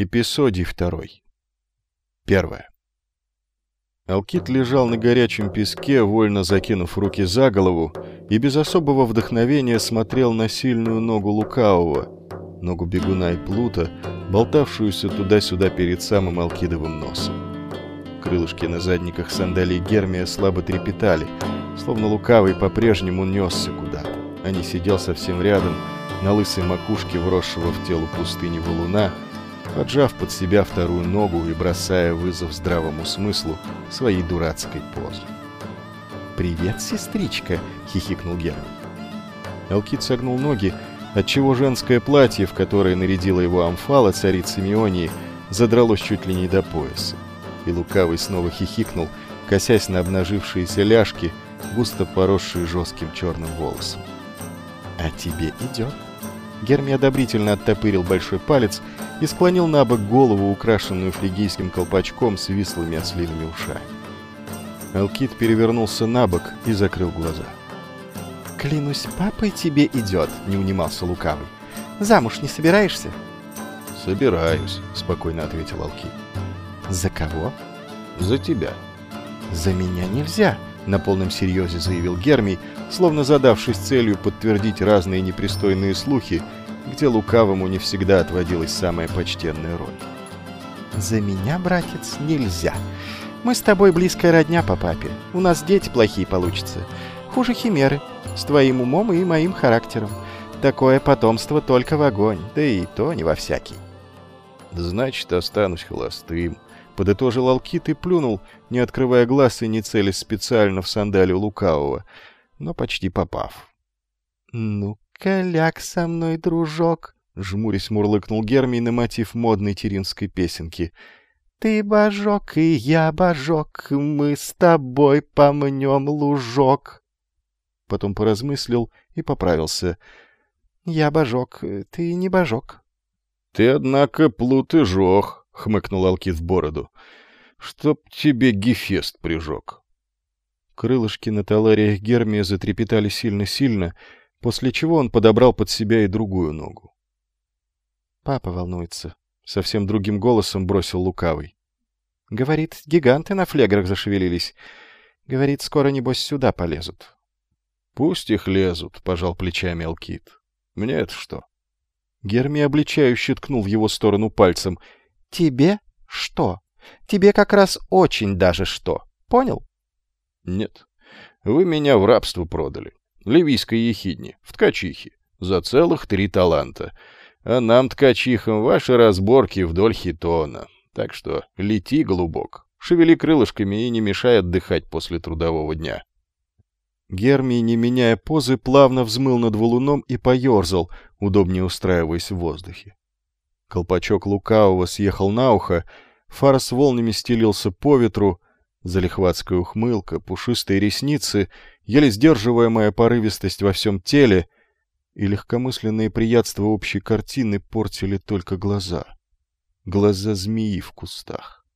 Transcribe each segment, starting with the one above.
Эпизодий второй. Первое. Алкит лежал на горячем песке, вольно закинув руки за голову, и без особого вдохновения смотрел на сильную ногу лукавого, ногу бегуна и плута, болтавшуюся туда-сюда перед самым Алкидовым носом. Крылышки на задниках сандалий Гермия слабо трепетали, словно лукавый по-прежнему несся куда-то, а не сидел совсем рядом, на лысой макушке вросшего в тело пустыни валуна, поджав под себя вторую ногу и бросая вызов здравому смыслу своей дурацкой позы. «Привет, сестричка!» — хихикнул Герман. Алкит согнул ноги, отчего женское платье, в которое нарядила его амфала царица Мионии, задралось чуть ли не до пояса. И лукавый снова хихикнул, косясь на обнажившиеся ляжки, густо поросшие жестким черным волосом. «А тебе идет?» Герми одобрительно оттопырил большой палец и склонил на бок голову, украшенную флегийским колпачком с вислыми ослиными ушами. Алкит перевернулся на бок и закрыл глаза. «Клянусь, папой тебе идет», — не унимался лукавый. «Замуж не собираешься?» «Собираюсь», — спокойно ответил Алкит. «За кого?» «За тебя». «За меня нельзя», — на полном серьезе заявил Гермий, словно задавшись целью подтвердить разные непристойные слухи, где лукавому не всегда отводилась самая почтенная роль. «За меня, братец, нельзя. Мы с тобой близкая родня по папе. У нас дети плохие получатся. Хуже химеры. С твоим умом и моим характером. Такое потомство только в огонь, да и то не во всякий». «Значит, останусь холостым», — подытожил Алкит и плюнул, не открывая глаз и не целясь специально в сандалию лукавого, но почти попав. «Ну-ка, ляг со мной, дружок», — жмурясь мурлыкнул Гермий на мотив модной теринской песенки. «Ты божок, и я божок, мы с тобой помнем лужок». Потом поразмыслил и поправился. «Я божок, ты не божок». «Ты, однако, плут и жох», — хмыкнул Алкит в бороду. «Чтоб тебе Гефест прижег». Крылышки на талариях Гермия затрепетали сильно-сильно, после чего он подобрал под себя и другую ногу. «Папа волнуется», — совсем другим голосом бросил Лукавый. «Говорит, гиганты на флеграх зашевелились. Говорит, скоро, небось, сюда полезут». «Пусть их лезут», — пожал плечами Алкит. «Мне это что?» Герми обличающе ткнул в его сторону пальцем. «Тебе что? Тебе как раз очень даже что. Понял?» Нет. Вы меня в рабство продали. Ливийской ехидне, в ткачихе, за целых три таланта. А нам, ткачихам, ваши разборки вдоль хитона. Так что лети, голубок, шевели крылышками и не мешай отдыхать после трудового дня. Гермий, не меняя позы, плавно взмыл над валуном и поерзал, удобнее устраиваясь в воздухе. Колпачок лукавого съехал на ухо, фар с волнами стелился по ветру, Залихватская ухмылка, пушистые ресницы, еле сдерживаемая порывистость во всем теле и легкомысленные приятства общей картины портили только глаза. Глаза змеи в кустах.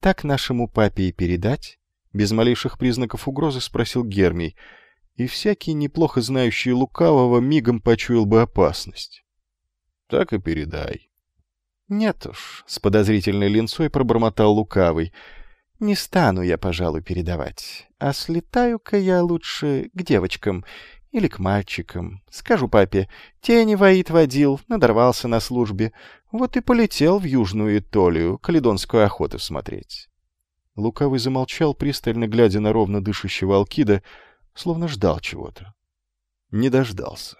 «Так нашему папе и передать?» Без малейших признаков угрозы спросил Гермий, и всякий, неплохо знающий лукавого, мигом почуял бы опасность. «Так и передай». «Нет уж», — с подозрительной линцой пробормотал лукавый, — не стану я, пожалуй, передавать. А слетаю-ка я лучше к девочкам или к мальчикам. Скажу папе, тени воит водил, надорвался на службе. Вот и полетел в Южную Итолию, каледонскую охоту смотреть. Лукавый замолчал, пристально глядя на ровно дышащего Алкида, словно ждал чего-то. Не дождался.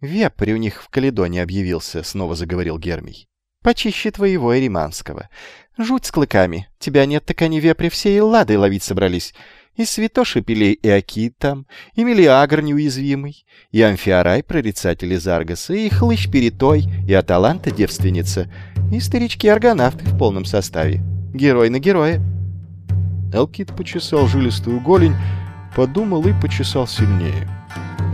«Вепрь у них в Каледоне объявился», — снова заговорил Гермий. «Почище твоего Эриманского. Жуть с клыками. Тебя нет, так они вепри все и лады ловить собрались. И святоши пилей и Акит там, и Мелиагр неуязвимый, и Амфиарай, прорицатель из Аргаса, и Хлыщ Перетой, и Аталанта девственница, и старички-аргонавты в полном составе. Герой на героя. Алкит почесал жилистую голень, подумал и почесал сильнее.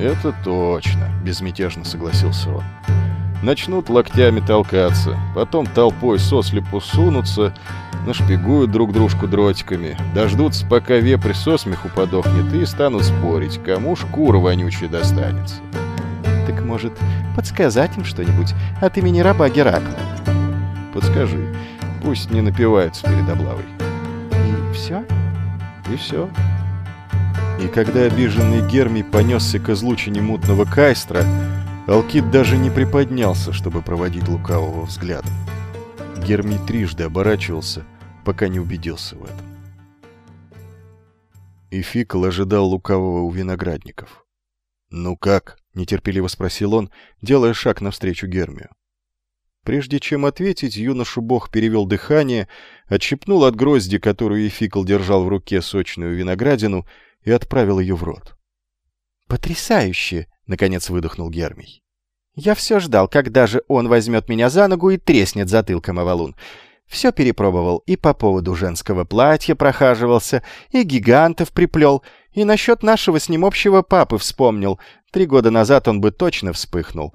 «Это точно», — безмятежно согласился он. Начнут локтями толкаться, потом толпой сослепу сунутся, нашпигуют друг дружку дротиками, дождутся, пока вепрь со смеху подохнет, и станут спорить, кому шкура вонючая достанется. Так может, подсказать им что-нибудь от имени раба Геракла? Подскажи. Пусть не напиваются перед облавой». «И все?» «И все». И когда обиженный Герми понесся к излучине мутного кайстра, Алкид даже не приподнялся, чтобы проводить лукавого взглядом. Герми трижды оборачивался, пока не убедился в этом. И Фикл ожидал лукавого у виноградников. «Ну как?» — нетерпеливо спросил он, делая шаг навстречу Гермию. Прежде чем ответить, юношу бог перевел дыхание, отщипнул от грозди, которую Ефикл держал в руке сочную виноградину, и отправил ее в рот. «Потрясающе!» — наконец выдохнул Гермий. «Я все ждал, когда же он возьмет меня за ногу и треснет затылком о валун. Все перепробовал, и по поводу женского платья прохаживался, и гигантов приплел, и насчет нашего с ним общего папы вспомнил. Три года назад он бы точно вспыхнул.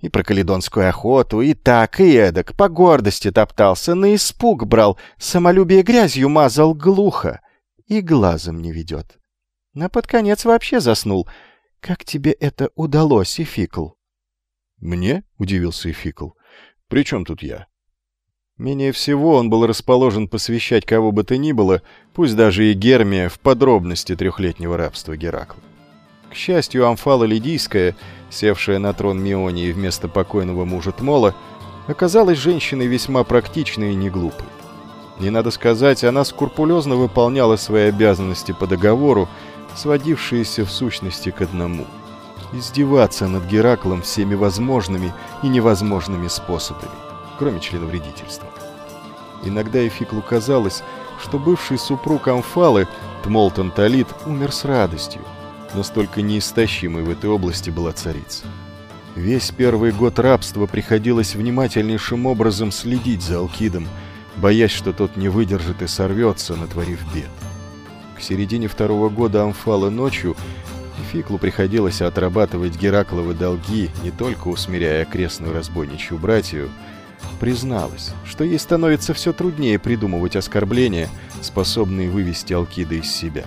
И про каледонскую охоту, и так, и эдак, по гордости топтался, на испуг брал, самолюбие грязью мазал глухо, и глазом не ведет. А под конец вообще заснул. Как тебе это удалось, Ификл? «Мне?» — удивился Ификл. «При чем тут я?» Менее всего он был расположен посвящать кого бы то ни было, пусть даже и Гермия, в подробности трехлетнего рабства Геракла. К счастью, Амфала Лидийская, севшая на трон Мионии вместо покойного мужа Тмола, оказалась женщиной весьма практичной и неглупой. Не надо сказать, она скрупулезно выполняла свои обязанности по договору, сводившиеся в сущности к одному — издеваться над Гераклом всеми возможными и невозможными способами кроме членовредительства. Иногда Эфиклу казалось, что бывший супруг Амфалы, Тмолтон Талит, умер с радостью. Настолько неистощимой в этой области была царица. Весь первый год рабства приходилось внимательнейшим образом следить за Алкидом, боясь, что тот не выдержит и сорвется, натворив бед. К середине второго года Амфалы ночью Фиклу приходилось отрабатывать Геракловы долги, не только усмиряя окрестную разбойничью братью, призналась, что ей становится все труднее придумывать оскорбления, способные вывести Алкида из себя.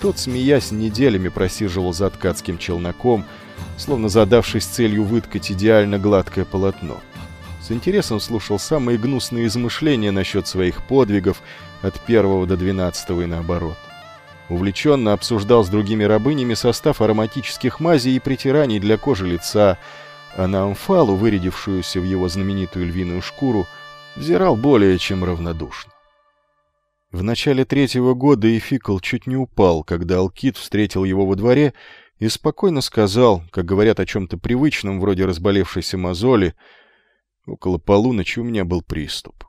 Тот, смеясь, неделями просиживал за ткацким челноком, словно задавшись целью выткать идеально гладкое полотно. С интересом слушал самые гнусные измышления насчет своих подвигов от первого до двенадцатого и наоборот. Увлеченно обсуждал с другими рабынями состав ароматических мазей и притираний для кожи лица, а на Амфалу, вырядившуюся в его знаменитую львиную шкуру, взирал более чем равнодушно. В начале третьего года Эфикл чуть не упал, когда Алкид встретил его во дворе и спокойно сказал, как говорят о чем-то привычном, вроде разболевшейся мозоли, «Около полуночи у меня был приступ».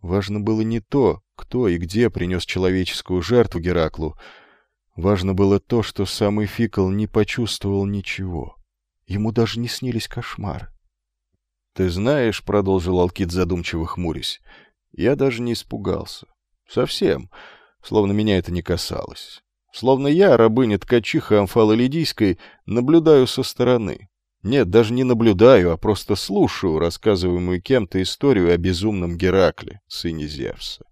Важно было не то, кто и где принес человеческую жертву Гераклу. Важно было то, что сам Эфикл не почувствовал ничего. Ему даже не снились кошмары. «Ты знаешь», — продолжил Алкид задумчиво хмурясь, — «я даже не испугался. Совсем. Словно меня это не касалось. Словно я, рабыня-ткачиха Амфалы Лидийской, наблюдаю со стороны. Нет, даже не наблюдаю, а просто слушаю рассказываемую кем-то историю о безумном Геракле, сыне Зевса.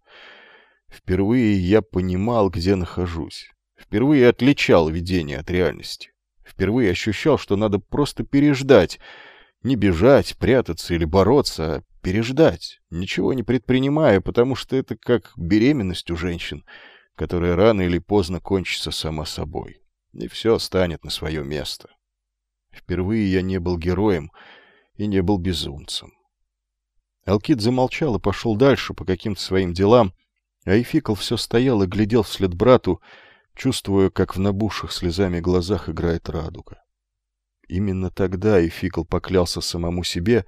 Впервые я понимал, где нахожусь. Впервые отличал видение от реальности. Впервые ощущал, что надо просто переждать. Не бежать, прятаться или бороться, а переждать, ничего не предпринимая, потому что это как беременность у женщин, которая рано или поздно кончится сама собой. И все станет на свое место. Впервые я не был героем и не был безумцем. Алкид замолчал и пошел дальше по каким-то своим делам, а Эфикл все стоял и глядел вслед брату, чувствуя, как в набухших слезами глазах играет радуга. Именно тогда Ификл поклялся самому себе,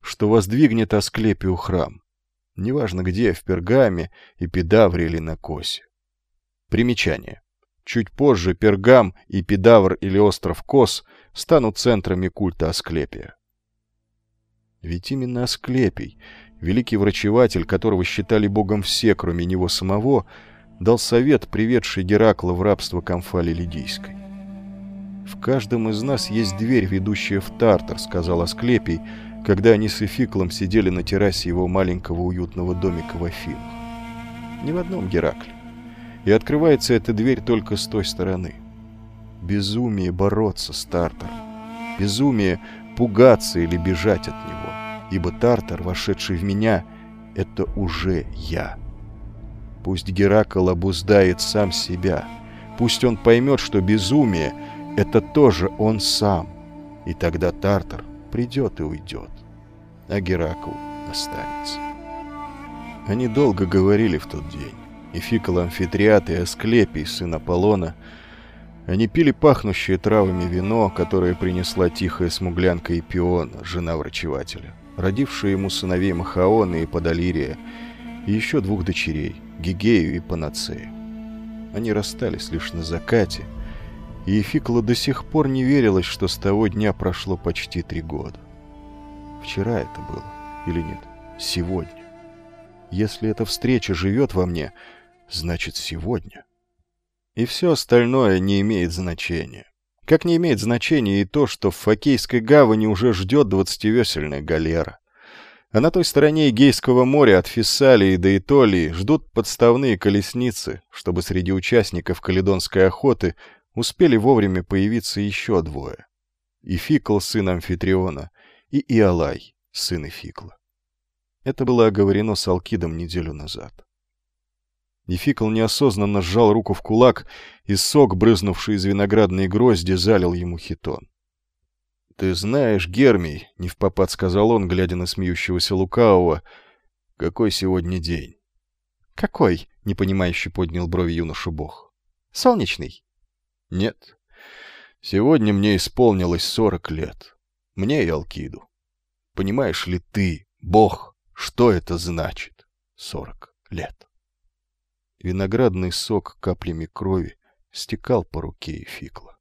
что воздвигнет Асклепию храм. Неважно где, в Пергаме, Эпидавре или на Косе. Примечание. Чуть позже Пергам, Эпидавр или остров Кос станут центрами культа Асклепия. Ведь именно Асклепий, великий врачеватель, которого считали богом все, кроме него самого, — дал совет, приведший Геракла в рабство Камфали Лидийской. «В каждом из нас есть дверь, ведущая в Тартар», — сказал Асклепий, когда они с Эфиклом сидели на террасе его маленького уютного домика в Афинах. Ни в одном Геракле. И открывается эта дверь только с той стороны. Безумие бороться с Тартаром. Безумие пугаться или бежать от него. ибо Тартар, вошедший в меня, — это уже я. Пусть Геракл обуздает сам себя, пусть он поймет, что безумие — это тоже он сам, и тогда Тартар придет и уйдет, а Геракл останется. Они долго говорили в тот день, и Фикол Амфитриат, и Асклепий, сын Аполлона — они пили пахнущее травами вино, которое принесла тихая смуглянка Ипиона, жена врачевателя, родившая ему сыновей Махаона и Подалирия, и еще двух дочерей, Гигею и Панацею. Они расстались лишь на закате, и Ефикла до сих пор не верилось, что с того дня прошло почти три года. Вчера это было, или нет? Сегодня. Если эта встреча живет во мне, значит сегодня. И все остальное не имеет значения. Как не имеет значения и то, что в Фокейской гавани уже ждет двадцативесельная галера. А на той стороне Эгейского моря от Фессалии до Итолии ждут подставные колесницы, чтобы среди участников каледонской охоты успели вовремя появиться еще двое. И Фикл, сын Амфитриона, и Иолай, сын Эфикла. Это было оговорено с Алкидом неделю назад. Ефикл неосознанно сжал руку в кулак, и сок, брызнувший из виноградной грозди, залил ему хитон. — Ты знаешь, Гермий, — невпопад сказал он, глядя на смеющегося Лукавого, — какой сегодня день? — Какой? — непонимающе поднял брови юношу бог. — Солнечный? — Нет. Сегодня мне исполнилось сорок лет. Мне и Алкиду. Понимаешь ли ты, бог, что это значит? Сорок лет. Виноградный сок каплями крови стекал по руке Эфикла.